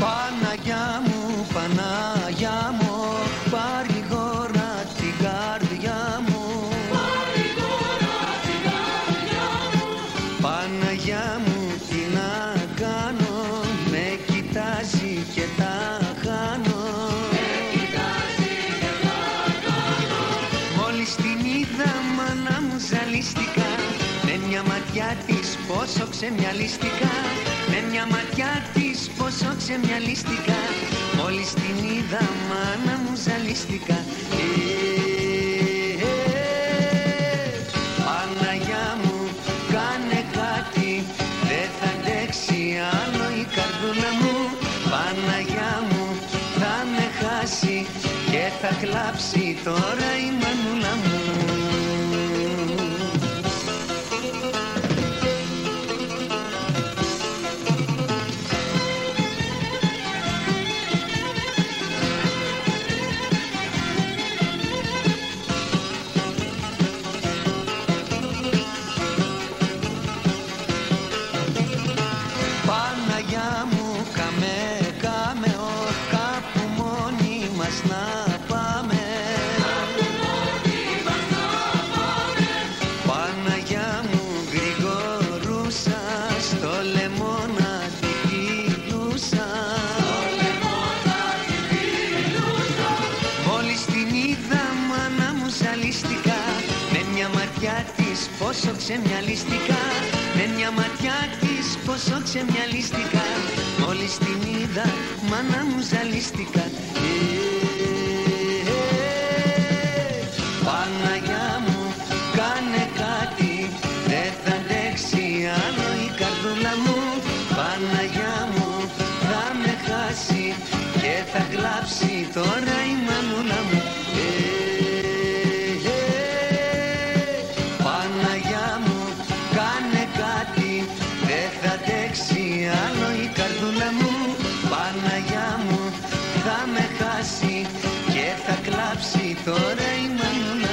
Παναγιά μου, Παναγιά Μόλις την είδα μάνα μου ζαλίστηκα Με μια ματιά της πόσο ξεμυαλίστηκα. Με μια ματιά της πόσο ξεμυαλίστηκα. Μόλις την είδα μάνα μου ζαλίστηκα ε, ε, ε, Παναγιά μου κάνε κάτι. Δεν θα αντέξει άλλο η καρδούλα μου. Παναγιά μου θα με χάσει. και θα κλάψει. Τώρα η μανούλα μου της πόσο ξεμυαλίστηκα. Με μια ματιά της πόσο ξεμυαλίστηκα. Μόλις την είδα μάνα μου ζαλίστηκα. Ε, ε, ε, Παναγιά μου κάνε κάτι. Δεν θα αντέξει άλλο η καρδούλα μου. Παναγιά μου θα με χάσει Και θα κλάψει τώρα η μανούλα με χάσει και θα κλάψει τώρα η μανούνα